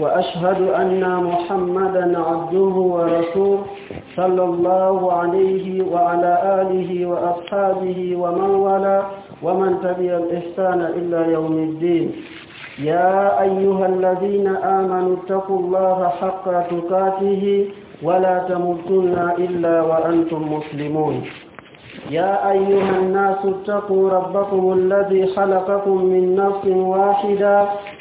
وأشهد أن محمدا عبده ورسوله صلى الله عليه وعلى آله وأصحابه ومن والاه ومن تبع الإحسان إلا يوم الدين. يا أيها الذين آمنوا اتقوا الله حق تقاته ولا تموتن إلا وأنتم مسلمون. يا أيها الناس اتقوا ربكم الذي خلقكم من نفس واحدة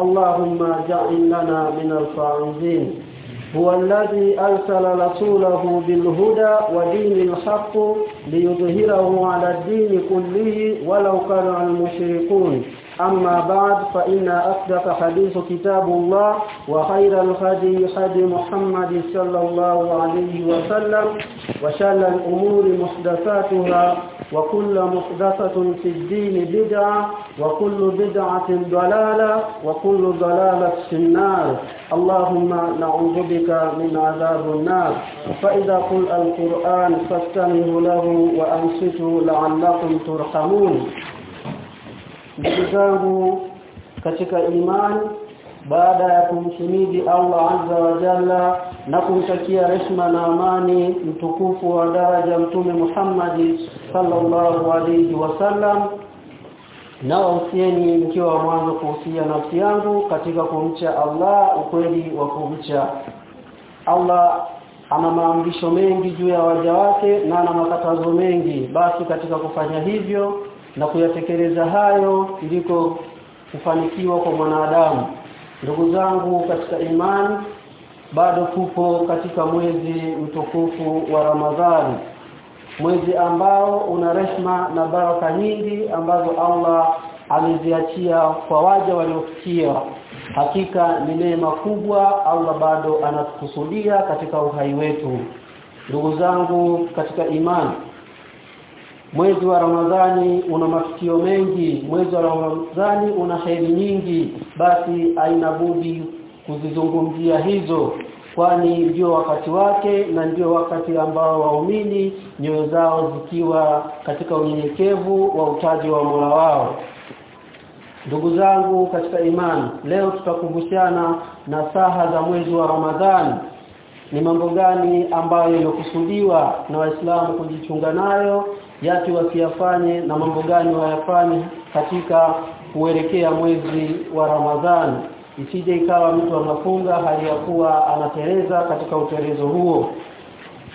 اللهم اجعل لنا من الفائزين. هو الذي أرسل رسوله بالهدى ودين الحق ليظهره على الدين كله ولو كره المشركون. أما بعد فإن أصدق حديث كتاب الله وخير الهدي هدي محمد صلى الله عليه وسلم وشر الأمور محدثاتها وكل محدثة في الدين بدعة وكل بدعة ضلالة وكل ضلالة في النار. اللهم نعوذ بك من عذاب النار. فإذا قل القرآن فاستمعوا له وأنصتوا لعلكم ترحمون. Ndugu zangu katika imani baada ya kumshimidi Allah azza wa jalla na kumtakia rehma na amani mtukufu wa daraja mtume Muhammad sallallahu alayhi wasallam na wausieni mkiwa mwanzo kuhusia nafsi yangu katika kumcha Allah ukweli wa kumcha Allah. Ana maamrisho mengi juu ya waja wake na ana makatazo mengi. Basi katika kufanya hivyo na kuyatekeleza hayo iliko kufanikiwa kwa mwanadamu. Ndugu zangu katika imani bado tupo katika mwezi mtukufu wa Ramadhani mwezi ambao una rehma na baraka nyingi ambazo Allah ameziachia kwa waja waliofikia. Hakika ni neema kubwa Allah bado anatukusudia katika uhai wetu. Ndugu zangu katika imani mwezi wa Ramadhani una matukio mengi. Mwezi wa Ramadhani una heri nyingi. Basi aina budi kuzizungumzia hizo kwani ndio wakati wake na ndio wakati ambao waumini nyoyo zao zikiwa katika unyenyekevu wa utaji wa Mola wao. Ndugu zangu katika imani leo tutakumbushana na saha za mwezi wa Ramadhani. Ni mambo gani ambayo yamekusudiwa na waislamu kujichunga nayo yapi wasiyafanye na mambo gani wayafanye katika kuelekea mwezi wa Ramadhani isije ikawa mtu anafunga hali ya kuwa anatereza katika utelezo huo.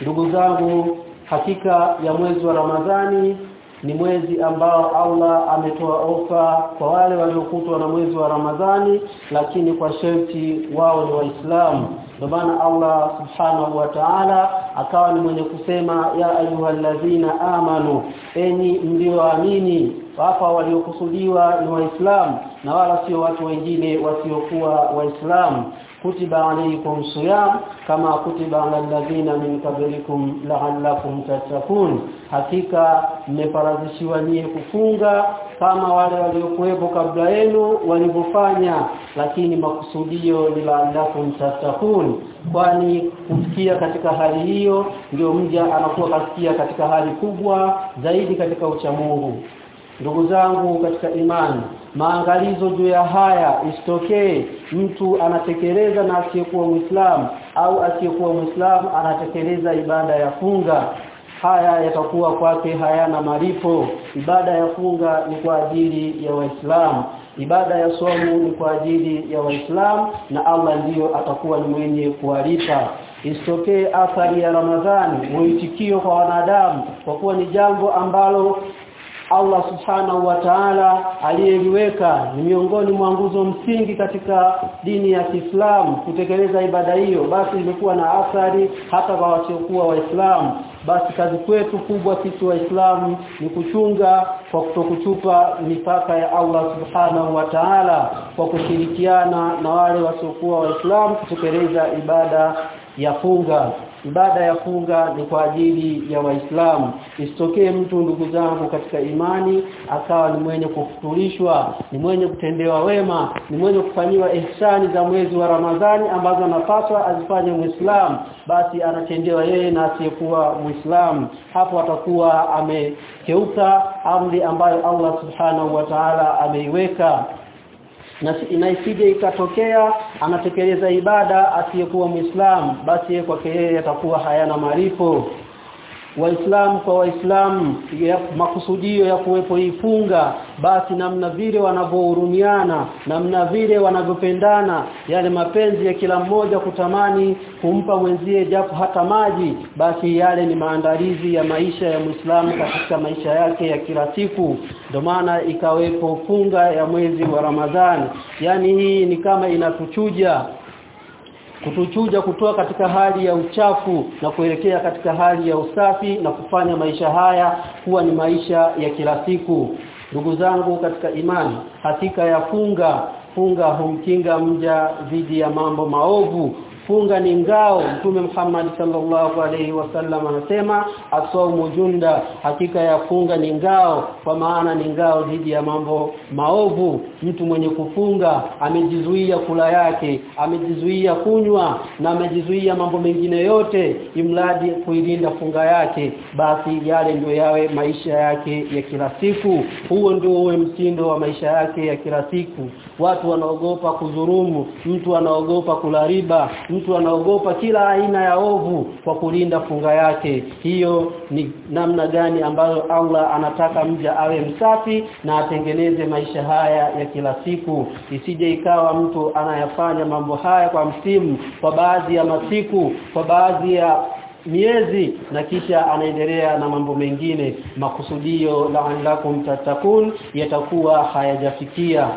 Ndugu zangu hakika ya mwezi wa Ramadhani ni mwezi ambao Allah ametoa ofa kwa wale waliokutwa na mwezi wa Ramadhani lakini kwa sharti wao ni waislamu ndio maana Allah subhanahu wa ta'ala akawa ni mwenye kusema ya ayyuhalladhina amanu enyi mlioamini hapa waliokusudiwa ni waislamu na wala sio watu wengine wasiokuwa waislamu. Kutiba alaykum siyam kama kutiba alladhina min qablikum la'allakum tattaqun. Hakika mmefaradhishiwa nyie kufunga kama wale waliokuwepo kabla yenu walivyofanya lakini makusudio ni la'allakum tattaqun kwani kufikia katika hali hiyo ndio mja anakuwa kasikia katika hali kubwa zaidi katika uchamungu ndugu zangu katika imani maangalizo juu ya haya isitokee mtu anatekeleza na asiyekuwa muislamu au asiyekuwa muislamu anatekeleza ibada ya funga haya yatakuwa kwake hayana malipo. Ibada ya funga ni kwa ajili ya waislamu ibada ya somo ni kwa ajili ya waislamu na Allah ndiyo atakuwa ni mwenye kuwalipa. Isitokee athari ya Ramadhani muitikio kwa wanadamu kwa kuwa ni jambo ambalo Allah subhanahu wa ta'ala aliyeliweka ni miongoni mwa nguzo msingi katika dini ya Kiislamu kutekeleza ibada hiyo. Basi imekuwa na athari hata kwa wasiokuwa waislamu basi kazi kwetu kubwa sisi waislamu ni kuchunga kwa kutokuchupa mipaka ya Allah subhanahu wa ta'ala kwa kushirikiana na wale wasiokuwa waislamu kutekeleza ibada ya funga ibada ya funga ni kwa ajili ya waislamu. Isitokee mtu ndugu zangu katika imani akawa ni mwenye kufuturishwa ni mwenye kutendewa wema ni mwenye kufanyiwa ihsani za mwezi wa Ramadhani ambazo anapaswa azifanye muislamu basi anatendewa yeye na asiyekuwa muislamu. Hapo atakuwa amekeuka amri ambayo Allah subhanahu wa ta'ala ameiweka. Na inaisije ikatokea anatekeleza ibada asiyekuwa muislamu basi yeye kwake yeye atakuwa hayana malipo waislamu kwa waislamu makusudio ya kuwepo ifunga basi namna vile wanavyohurumiana namna vile wanavyopendana yale mapenzi ya kila mmoja kutamani kumpa mwenzie japo hata maji basi yale ni maandalizi ya maisha ya Muislamu katika maisha yake ya kila siku. Ndio maana ikawepo funga ya mwezi wa Ramadhani. Yani hii ni kama inatuchuja kutuchuja kutoa katika hali ya uchafu na kuelekea katika hali ya usafi na kufanya maisha haya kuwa ni maisha ya kila siku. Ndugu zangu katika imani hakika ya funga funga humkinga mja dhidi ya mambo maovu funga ni ngao. Mtume Muhammad sallallahu alaihi wasallam anasema asawmu junda hakika ya funga ni ngao kwa maana ni ngao dhidi ya mambo maovu. Mtu mwenye kufunga amejizuia kula yake amejizuia kunywa na amejizuia mambo mengine yote imradi kuilinda funga yake. Basi yale ndio yawe maisha yake ya kila siku. Huo ndio uwe mtindo wa maisha yake ya kila siku. Watu wanaogopa kuzurumu mtu anaogopa kula riba mtu anaogopa kila aina ya ovu kwa kulinda funga yake. Hiyo ni namna gani ambayo Allah anataka mja awe msafi na atengeneze maisha haya ya kila siku. Isije ikawa mtu anayafanya mambo haya kwa msimu kwa baadhi ya masiku kwa baadhi ya miezi na kisha anaendelea na mambo mengine. Makusudio la'allakum tatakun yatakuwa hayajafikia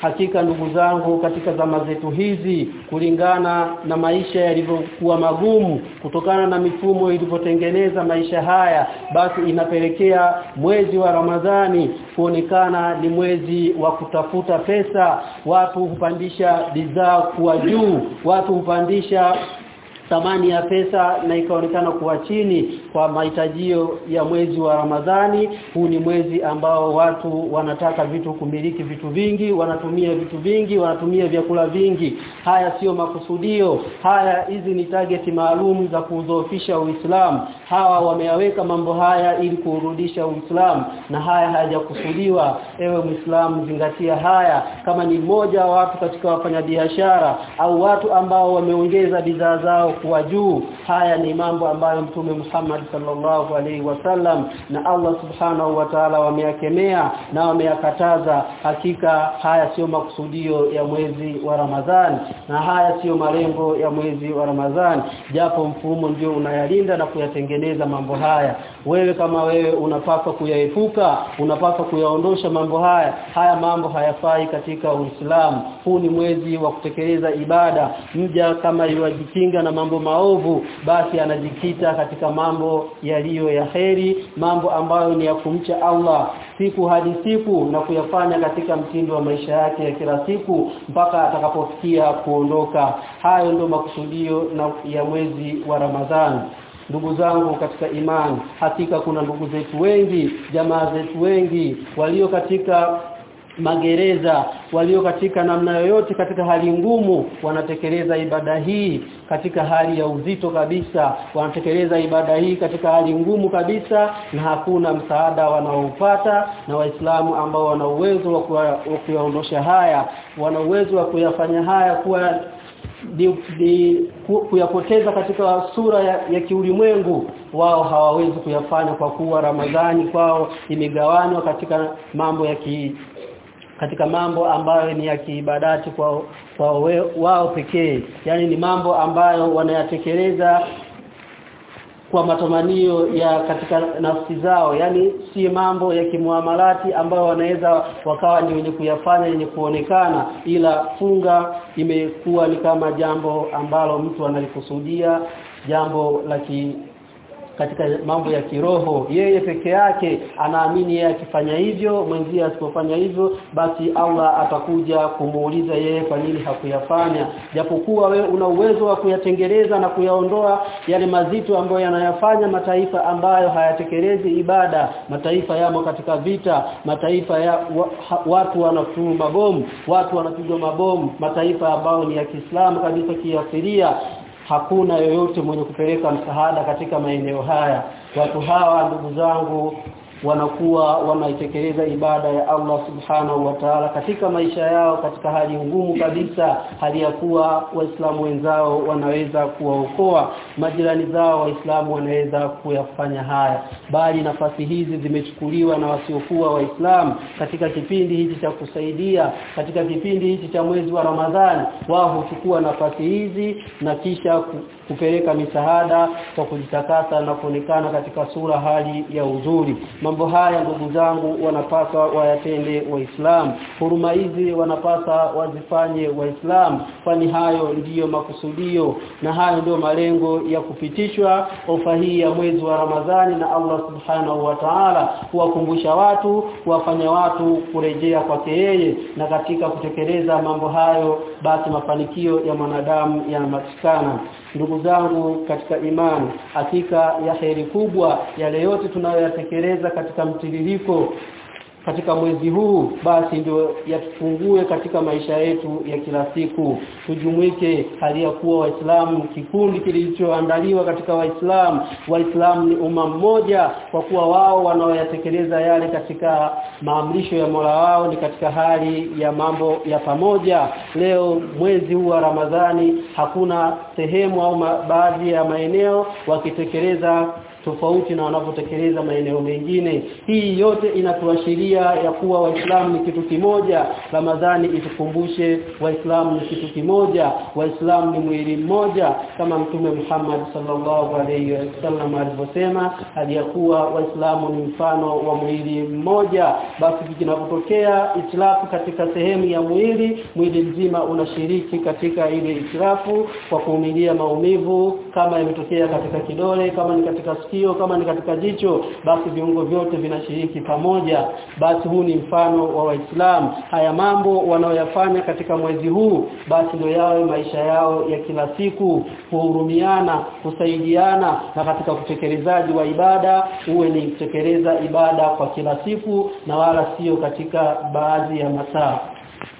hakika ndugu zangu katika zama zetu hizi kulingana na maisha yalivyokuwa magumu kutokana na mifumo ilivyotengeneza maisha haya basi inapelekea mwezi wa Ramadhani kuonekana ni mwezi wa kutafuta pesa. Watu hupandisha bidhaa kuwa juu watu hupandisha thamani ya pesa na ikaonekana kuwa chini kwa mahitajio ya mwezi wa Ramadhani. Huu ni mwezi ambao watu wanataka vitu kumiliki vitu vingi wanatumia vitu vingi wanatumia vyakula vingi. Haya sio makusudio. Haya hizi ni target maalum za kudhoofisha Uislamu. Hawa wameyaweka mambo haya ili kurudisha Uislamu na haya hayajakusudiwa. Ewe Muislamu zingatia haya. Kama ni mmoja wa watu katika wafanyabiashara au watu ambao wameongeza bidhaa zao kuwa juu haya ni mambo ambayo mtume Muhammad sallallahu alaihi wasallam na Allah subhanahu wa ta'ala wameyakemea na wameyakataza hakika haya sio makusudio ya mwezi wa Ramadhan na haya sio malengo ya mwezi wa Ramadhan japo mfumo ndio unayalinda na kuyatengeneza mambo haya. Wewe kama wewe unapaswa kuyaepuka unapaswa kuyaondosha mambo haya. Haya mambo hayafai katika Uislamu. Huu ni mwezi wa kutekeleza ibada. Mja kama yuajikinga na mambo maovu basi anajikita katika mambo yaliyo ya heri mambo ambayo ni ya kumcha Allah. Siku hadi siku na kuyafanya katika mtindo wa maisha yake ya kila siku mpaka atakapofikia kuondoka. Hayo ndio makusudio na ya mwezi wa Ramadhani ndugu zangu katika imani hakika kuna ndugu zetu wengi jamaa zetu wengi walio katika magereza. Walio katika namna yoyote katika hali ngumu wanatekeleza ibada hii katika hali ya uzito kabisa. Wanatekeleza ibada hii katika hali ngumu kabisa na hakuna msaada wanaoupata na waislamu ambao wana uwezo wa kuyaondosha haya. Wana uwezo wa kuyafanya haya kuwa di, di, ku, kuyapoteza katika sura ya, ya kiulimwengu. Wao hawawezi kuyafanya kwa kuwa Ramadhani kwao imegawanywa katika mambo ya ki katika mambo ambayo ni ya kiibadati kwa, kwa we, wao pekee. Yani ni mambo ambayo wanayatekeleza kwa matamanio ya katika nafsi zao. Yani si mambo ya kimuamalati ambayo wanaweza wakawa ni wenye kuyafanya yenye kuonekana ila funga imekuwa ni kama jambo ambalo mtu analikusudia jambo la katika mambo ya kiroho. Yeye peke yake anaamini yeye akifanya hivyo mwenzie asipofanya hivyo basi Allah atakuja kumuuliza yeye kwa nini hakuyafanya. Japokuwa wewe una uwezo wa kuyatengeleza na kuyaondoa yale mazito ambayo yanayafanya mataifa ambayo hayatekelezi ibada. Mataifa yamo katika vita mataifa ya wa, ha, watu wanafuru mabomu watu wanapigwa mabomu. Mataifa ambayo ni ya Kiislamu kabisa kiasiria hakuna yoyote mwenye kupeleka msaada katika maeneo haya. Watu hawa ndugu zangu wanakuwa wanaitekeleza ibada ya Allah subhanahu wa ta'ala katika maisha yao katika hali ngumu kabisa hali ya kuwa waislamu wenzao wanaweza kuwaokoa majirani zao waislamu wanaweza kuyafanya haya. Bali nafasi hizi zimechukuliwa na wasiokuwa waislamu katika kipindi hichi cha kusaidia katika kipindi hichi cha mwezi wa Ramadhani. Wao huchukua nafasi hizi na kisha kupeleka misaada kwa kujitakasa na kuonekana katika sura hali ya uzuri mambo haya ndugu zangu wanapaswa wayatende waislamu. Huruma hizi wanapaswa wazifanye waislamu kwani hayo ndiyo makusudio na hayo ndiyo malengo ya kupitishwa ofa hii ya mwezi wa Ramadhani na Allah subhanahu wa ta'ala kuwakumbusha watu kuwafanya watu kurejea kwake yeye. Na katika kutekeleza mambo hayo basi mafanikio ya mwanadamu yanapatikana ndugu zangu katika imani hakika ya heri kubwa yale yote tunayoyatekeleza katika mtiririko katika mwezi huu basi ndio yatufungue katika maisha yetu ya kila siku. Tujumuike hali ya kuwa waislamu kikundi kilichoandaliwa katika waislamu. Waislamu ni umma mmoja kwa kuwa wao wanaoyatekeleza yale katika maamrisho ya Mola wao ni katika hali ya mambo ya pamoja. Leo mwezi huu wa Ramadhani hakuna sehemu au baadhi ya maeneo wakitekeleza tofauti na wanavyotekeleza maeneo mengine. Hii yote inatuashiria ya kuwa waislamu ni kitu kimoja. Ramadhani itukumbushe waislamu ni kitu kimoja. Waislamu ni mwili mmoja kama mtume Muhammad sallallahu alaihi wasallam alivyosema aliyakuwa waislamu ni mfano wa mwili mmoja. Basi kinapotokea itilafu katika sehemu ya mwili mwili mzima unashiriki katika ile itilafu kwa kuumilia maumivu kama imetokea katika kidole kama ni katika sikio kama ni katika jicho basi viungo vyote vinashiriki pamoja. Basi huu ni mfano wa waislamu haya mambo wanaoyafanya katika mwezi huu basi ndio yawe maisha yao ya kila siku. Kuhurumiana kusaidiana na katika utekelezaji wa ibada uwe ni kutekeleza ibada kwa kila siku na wala sio katika baadhi ya masaa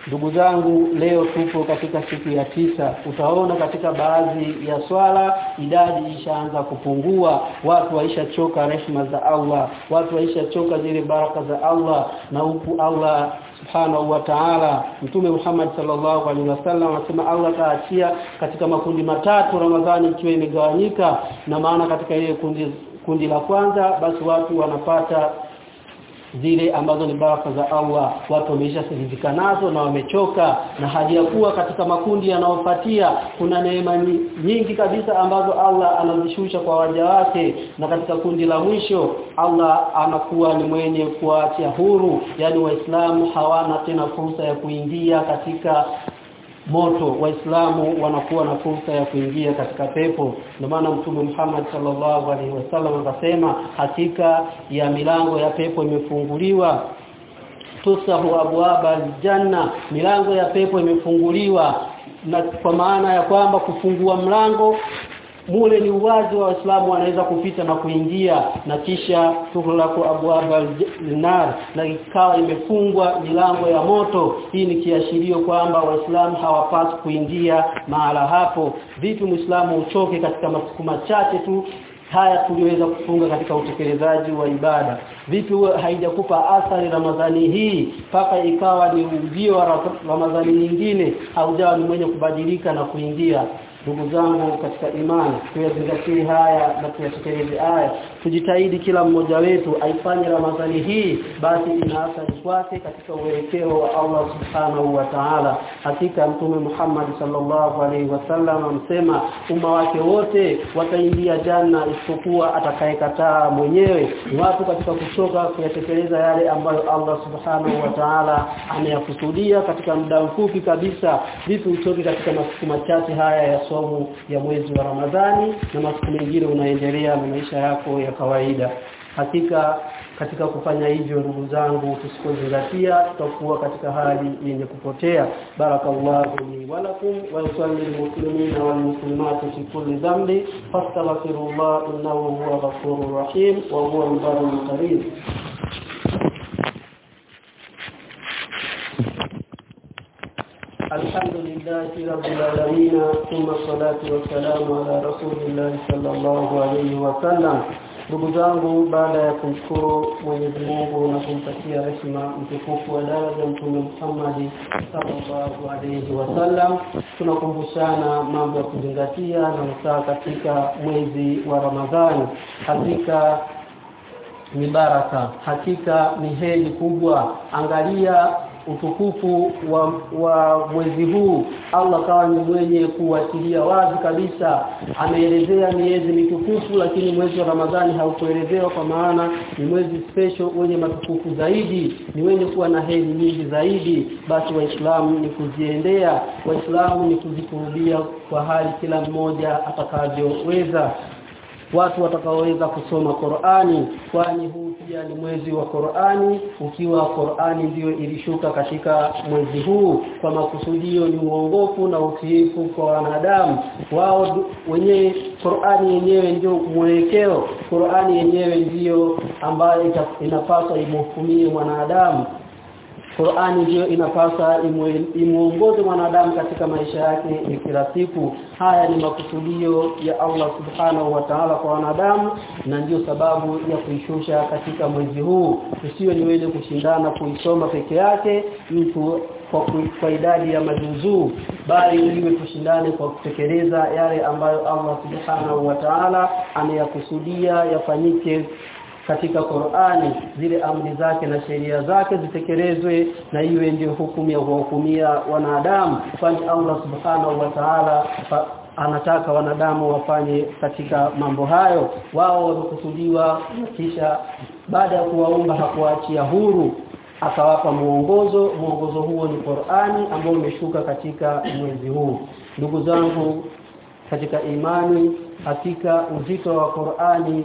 Ndugu zangu leo tupo katika siku ya tisa. Utaona katika baadhi ya swala idadi ishaanza kupungua. Watu waishachoka rehema za Allah. Watu waishachoka zile baraka za Allah na huku Allah subhanahu wa ta'ala. Mtume Muhammad sallallahu alaihi wasallam anasema Allah taachia katika makundi matatu Ramadhani ikiwa imegawanyika. Na maana katika ile kundi kundi la kwanza basi watu wanapata zile ambazo ni baraka za Allah. Watu wameshasiridhika nazo na wamechoka na hali ya kuwa katika makundi yanayofuatia kuna neema nyingi kabisa ambazo Allah anazishusha kwa waja wake. Na katika kundi la mwisho Allah anakuwa ni mwenye kuacha huru. Yani waislamu hawana tena fursa ya kuingia katika moto waislamu wanakuwa na fursa ya kuingia katika pepo. Ndio maana mtume Muhammad sallallahu alaihi wasallam akasema hakika ya milango ya pepo imefunguliwa. Tusahu abwaba janna milango ya pepo imefunguliwa. Na kwa maana ya kwamba kufungua mlango mule ni uwazi wa waislamu wanaweza kupita na kuingia na kisha tuhlaku abwaba nar na ikawa imefungwa milango ya moto. Hii ni kiashirio kwamba waislamu hawapaswi kuingia mahala hapo. Vipi muislamu uchoke katika masiku machache tu haya tuliweza kufunga katika utekelezaji wa ibada. Vipi haijakupa athari ramadhani hii mpaka ikawa ni ujio wa ramadhani nyingine haujawa ni mwenye kubadilika na kuingia ndugu zangu katika imani tuyazingatie haya na tuyatekeleze haya. Tujitahidi kila mmoja wetu aifanye ramadhani hii basi ina athari kwake katika uelekeo wa Allah subhanahu wa ta'ala. Hakika mtume Muhammad sallallahu alaihi wasallam amsema umma wake wote wataingia janna isipokuwa atakayekataa mwenyewe. Watu katika kuchoka kuyatekeleza yale ambayo Allah subhanahu wa ta'ala ameyakusudia katika muda mfupi kabisa. Vitu uchoke katika masiku machache haya ya somo ya mwezi wa Ramadhani na masiku mengine unaendelea na maisha yako ya kawaida. Hakika katika kufanya hivyo ndugu zangu tusipozingatia tutakuwa katika hali yenye kupotea. Barakallahu li wa lakum wa yusalli muslimina wal muslimat fi kulli dhanbi fastaghfirullah innahu huwa ghafurur rahim wa huwa al-barrul karim الحمد لله رب العالمين ثم الصلاة والسلام على رسول الله صلى الله عليه وسلم ndugu zangu baada ya kumshukuru Mwenyezi Mungu na kumpatia rehema mtukufu wa daraja mtume Muhammad sallallahu alayhi wasallam tunakumbushana mambo ya kuzingatia na usaa katika mwezi wa Ramadhani hakika ni baraka hakika ni heri kubwa angalia utukufu wa, wa mwezi huu. Allah kawa ni mwenye kuachilia wazi kabisa. Ameelezea miezi mitukufu lakini mwezi wa Ramadhani haukuelezewa kwa maana ni mwezi special wenye matukufu zaidi ni wenye kuwa na heri nyingi zaidi. Basi waislamu ni kuziendea waislamu ni kuzikurubia kwa hali kila mmoja atakavyoweza watu watakaoweza kusoma Qur'ani kwani huu pia ni mwezi wa Qur'ani ukiwa Qur'ani ndiyo ilishuka katika mwezi huu. Kwa makusudio ni uongofu na utiifu kwa wanadamu. Wao wenyewe Qur'ani yenyewe ndio mwelekeo. Qur'ani yenyewe ndiyo ambayo inapaswa imhukumie mwanadamu Qur'ani ndio inapasa imuongoze mwanadamu katika maisha yake ya kila siku. Haya ni makusudio ya Allah Subhanahu wa Ta'ala kwa wanadamu na ndiyo sababu ya kuishusha katika mwezi huu. Tusiwe ni wewe kushindana kuisoma peke yake mtu kwa, kwa idadi ya majuzuu bali iwe tushindane kwa kutekeleza yale ambayo Allah Subhanahu wa Ta'ala ameyakusudia yafanyike katika Qur'ani zile amri zake na sheria zake zitekelezwe na iwe ndio hukumu ya kuhukumia wanadamu. Kwani Allah subhanahu wa ta'ala anataka wanadamu wafanye katika mambo hayo. Wao wamekusudiwa kisha baada ya kuwaumba hakuachia huru akawapa muongozo muongozo huo ni Qur'ani ambao umeshuka katika mwezi huu. Ndugu zangu katika imani hakika uzito wa Qur'ani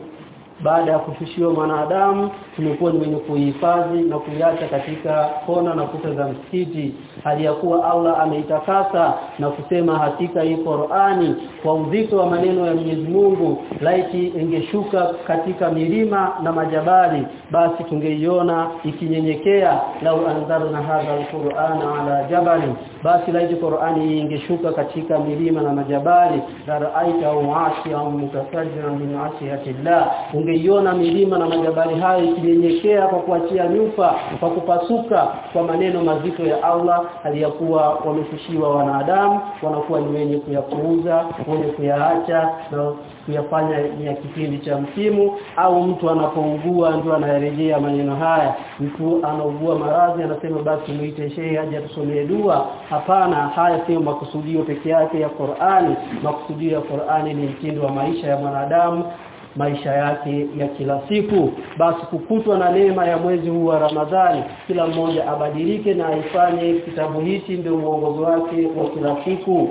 baada ya kushushiwa mwanadamu tumekuwa ni wenye kuhifadhi na kuiacha katika kona na kuta za msikiti. Hali ya kuwa Allah ameitakasa na kusema hakika hii Qur'ani kwa uzito wa maneno ya Mwenyezi Mungu laiti ingeshuka katika milima na majabali basi tungeiona ikinyenyekea lau anzarna hadha alqur'ana ala jabali basi laiti Qur'ani ingeshuka katika milima na majabali ra'aita au mutasajjiran min 'ashiyatillah. Ungeiona milima na majabali hayo ikinyenyekea kwa kuachia nyufa kwa kupasuka kwa maneno mazito ya Allah aliyakuwa wamefishiwa wanadamu wanakuwa ni wenye kuyapuuza wenye kuyaacha na kuyafanya ni ya kipindi cha msimu au mtu anapougua ndio anayarejea maneno haya. Mtu anaugua maradhi anasema basi muite shehe aje atusomee dua. Hapana haya sio makusudio peke yake ya Qur'ani. Makusudio ya Qur'ani ni mtindo wa maisha ya mwanadamu maisha yake ya kila siku. Basi kukutwa na neema ya mwezi huu wa Ramadhani kila mmoja abadilike na aifanye kitabu hichi ndio mwongozo wake wa kila siku.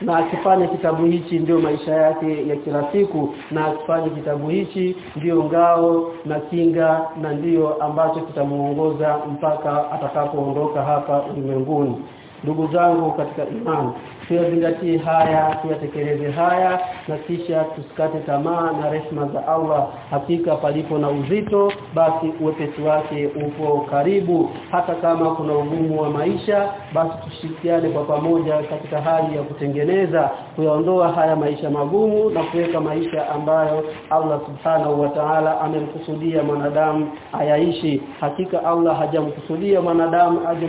Na akifanya kitabu hichi ndio maisha yake ya kila siku. Na akifanya kitabu hichi ndio ngao na kinga na ndio ambacho kitamuongoza mpaka atakapoondoka hapa ulimwenguni. Ndugu zangu katika imani tuyazingatie haya tuyatekeleze haya na kisha tusikate tamaa na rehema za Allah. Hakika palipo na uzito basi uwepesi wake upo karibu. Hata kama kuna ugumu wa maisha basi tushirikiane kwa pamoja katika hali ya kutengeneza kuyaondoa haya maisha magumu na kuweka maisha ambayo Allah subhanahu wa ta'ala amemkusudia mwanadamu ayaishi. Hakika Allah hajamkusudia mwanadamu aje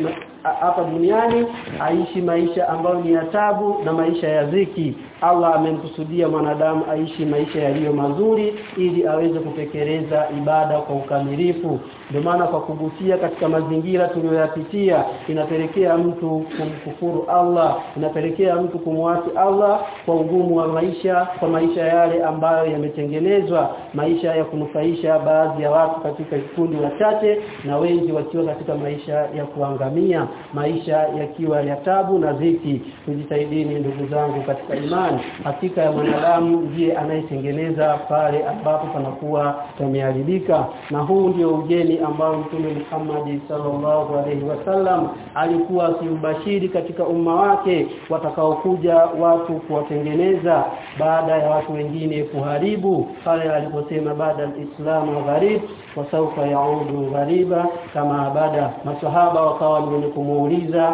hapa duniani aishi maisha ambayo ni ya tabu na maisha ya ziki Allah amemkusudia mwanadamu aishi maisha yaliyo mazuri ili aweze kutekeleza ibada kwa ukamilifu. Ndio maana kwa kugusia katika mazingira tuliyoyapitia inapelekea mtu kumkufuru Allah inapelekea mtu kumwasi Allah kwa ugumu wa maisha kwa maisha yale ambayo yametengenezwa maisha ya kunufaisha baadhi ya watu katika kikundi wachache na wengi wakiwa katika maisha ya kuangamia maisha yakiwa ya tabu na dhiki. Tujitahidini ndugu zangu katika imani hakika ya mwanadamu ndiye anayetengeneza pale ambapo panakuwa pameharibika. Na huu ndio ugeni ambao Mtume Muhammad sallallahu alaihi wasallam alikuwa akimbashiri katika umma wake watakaokuja watu kuwatengeneza baada ya watu wengine kuharibu. Pale aliposema baada al-islamu gharib wa sawfa yaudu ghariba kama baada masahaba wakawa ni kumuuliza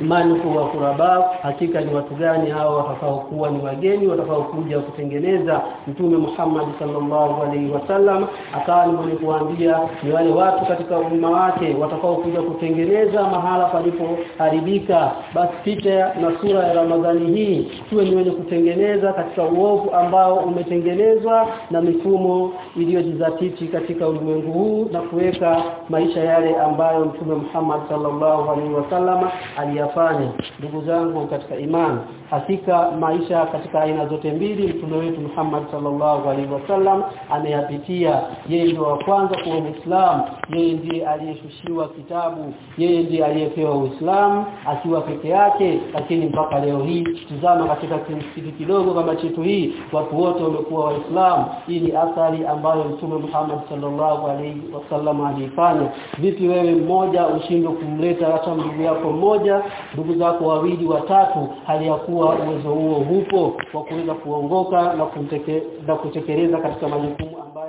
man huwa kuraba hakika ni watu gani hao watakaokuwa ni wageni watakaokuja kutengeneza mtume Muhammad sallallahu alaihi wasallam akawa ni kuambia ni wale watu katika umma wake watakaokuja kutengeneza mahala palipoharibika. Basi picha na sura ya Ramadhani hii tuwe ni wenye kutengeneza katika uovu ambao umetengenezwa na mifumo iliyojizatiti katika ulimwengu huu na kuweka maisha yale ambayo mtume Muhammad sallallahu alaihi wasallam aliya kuyafanya ndugu zangu katika imani. Hakika maisha katika aina zote mbili mtume wetu Muhammad sallallahu alaihi wasallam ameyapitia. Yeye ndio wa kwanza kuwa Muislamu yeye ndiye aliyeshushiwa kitabu yeye ndiye aliyepewa Uislamu akiwa peke yake. Lakini mpaka leo hii tuzama katika kimsikiti kidogo kama chetu hii watu wote wamekuwa waislamu. Hii ni athari ambayo mtume Muhammad sallallahu alaihi wasallam alifanya vipi wewe mmoja ushindwe kumleta hata ndugu yako mmoja ndugu zako wawili watatu hali ya kuwa uwezo huo hupo kwa kuweza kuongoka na kumteke, kutekeleza katika majukumu ambayo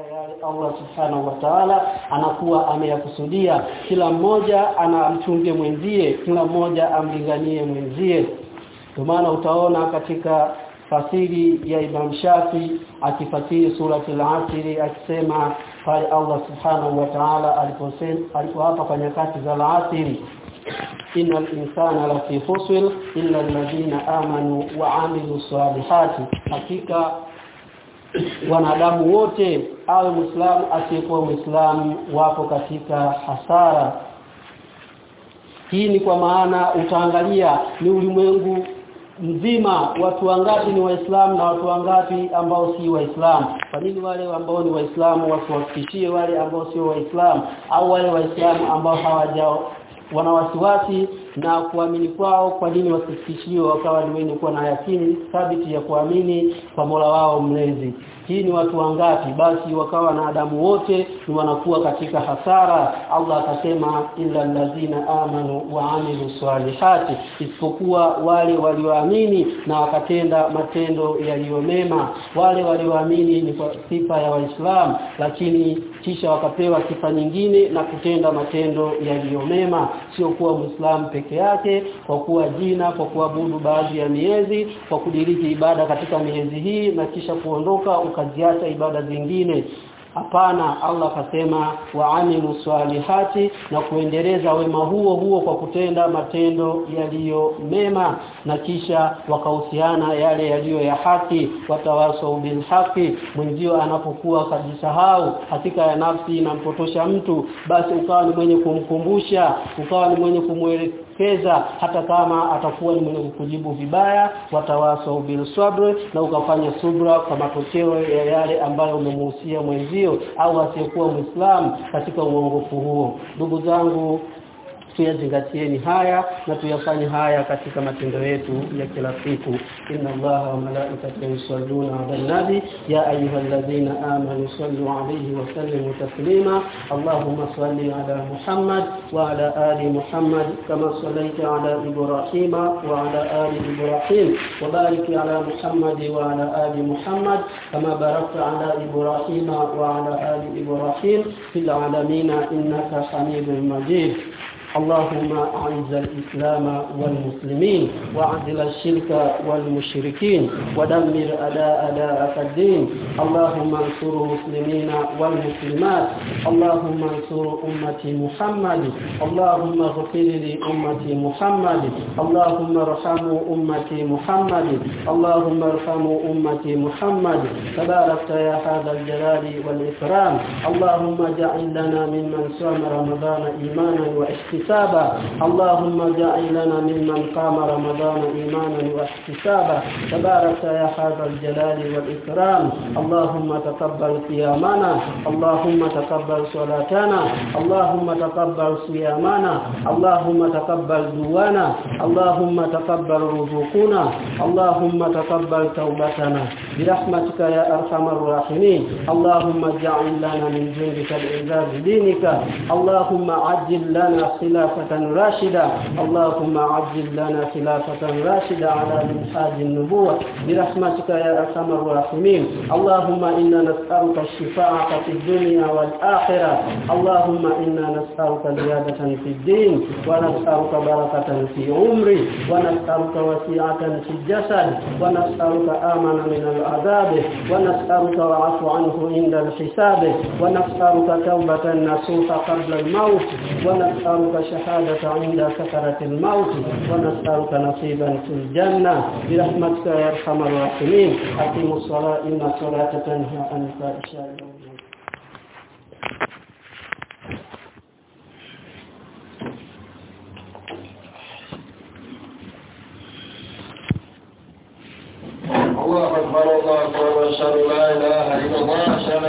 Allah subhanahu wa ta'ala anakuwa ameyakusudia. Kila mmoja anamchunge mwenzie kila mmoja amlinganie mwenzie. Kwa maana utaona katika fasiri ya Imam Shafi akifasiri surati al-Asr akisema pale Allah subhanahu wa ta'ala aliposema alipo hapa kwa nyakati za al-Asr innal insana lafi khusr illa alladhina amanu wa الصالحات hakika wanadamu wote awe muislamu asiyekuwa muislamu wapo katika hasara. Hii ni kwa maana utaangalia ni ulimwengu mzima watu wangapi ni waislamu na watu wangapi ambao si waislamu. Kwa nini wale ambao ni waislamu wasiwafikishie wale ambao sio waislamu au wale waislamu ambao hawaja wana wasiwasi na kuamini kwao kwa nini wasifikishie wakawa ni wenye kuwa na yakini thabiti ya kuamini kwa Mola wao mlezi. Hii ni watu wangapi? Basi wakawa na adamu wote ni wanakuwa katika hasara. Allah akasema illa allazina amanu wa amilu salihati isipokuwa wale walioamini na wakatenda matendo yaliyo mema. Wale walioamini ni kwa sifa ya waislamu lakini kisha wakapewa sifa nyingine na kutenda matendo yaliyo mema. Sio kuwa muislamu peke yake kwa kuwa jina kwa kuabudu baadhi ya miezi kwa kudiriki ibada katika miezi hii na kisha kuondoka ukaziacha ibada zingine. Hapana Allah akasema waamilu swalihati na kuendeleza wema huo huo kwa kutenda matendo yaliyo mema na kisha wakahusiana yale yaliyo ya haki watawasau bil haki mwenzio anapokuwa kajisahau hakika ya nafsi inampotosha mtu basi ukawa ni mwenye kumkumbusha ukawa ni mwenye kumwelekeza hata kama atakuwa ni mwenye kukujibu vibaya watawasau bil sabr na ukafanya subra kwa matokeo ya yale ambayo umemuhusia mwenzio au asiyekuwa muislamu katika uongofu huo. Ndugu zangu tuyazingatieni haya na tuyafanye haya katika matendo yetu ya kila siku inna allaha wa malaikatahu yusalluna ala nabi ya ayyuhalladhina amanu sallu alayhi wa sallimu taslima allahumma salli ala muhammad wa ala ali muhammad kama sallaita ala ibrahima wa ala ali ibrahim wa barik ala muhammad wa ala ali muhammad kama barakta ala ibrahima wa ala ali ibrahim fil alamin innaka hamidul majid اللهم أعز الإسلام والمسلمين وعدل الشرك والمشركين ودمر أداء أداء الدين. اللهم انصر المسلمين والمسلمات. اللهم انصر أمة محمد. اللهم اغفر لأمة محمد. اللهم ارحموا أمة محمد. اللهم ارحموا أمة محمد. تباركت يا هذا الجلال والإكرام. اللهم اجعل لنا ممن صام رمضان إيمانا وإحتسابا اللهم اجعل لنا ممن قام رمضان إيمانا واحتسابا. تبارك يا هذا الجلال والإكرام. اللهم تقبل قيامنا اللهم تقبل صلاتنا. اللهم تقبل صيامنا. اللهم تقبل دوانا اللهم تقبل رزقنا. اللهم تقبل توبتنا. برحمتك يا أرحم الراحمين. اللهم اجعل لنا من جندك الإعزاز دينك. اللهم عجل لنا خلافة راشدة. اللهم عجل لنا خلافة راشدة على منحاج النبوة. برحمتك يا أرحم الراحمين. اللهم إنا نسألك الشفاعة في الدنيا والآخرة. اللهم إنا نسألك زيادة في الدين ونسألك بركة في عمري ونسألك وسيعة في الجسد ونسألك آمن من العذاب ونسألك وعفو عنه عند الحساب ونسألك توبة نصوح قبل الموت ونسألك شهادة عند سكرة الموت ونسألك نصيبا في الجنة. برحمتك يا أرحم الراحمين. أقيموا الصلاة إن الصلاة تنهى عن الفحشاء الله أكبر الله أكبر. أشهد أن لا إله إلا الله أشهد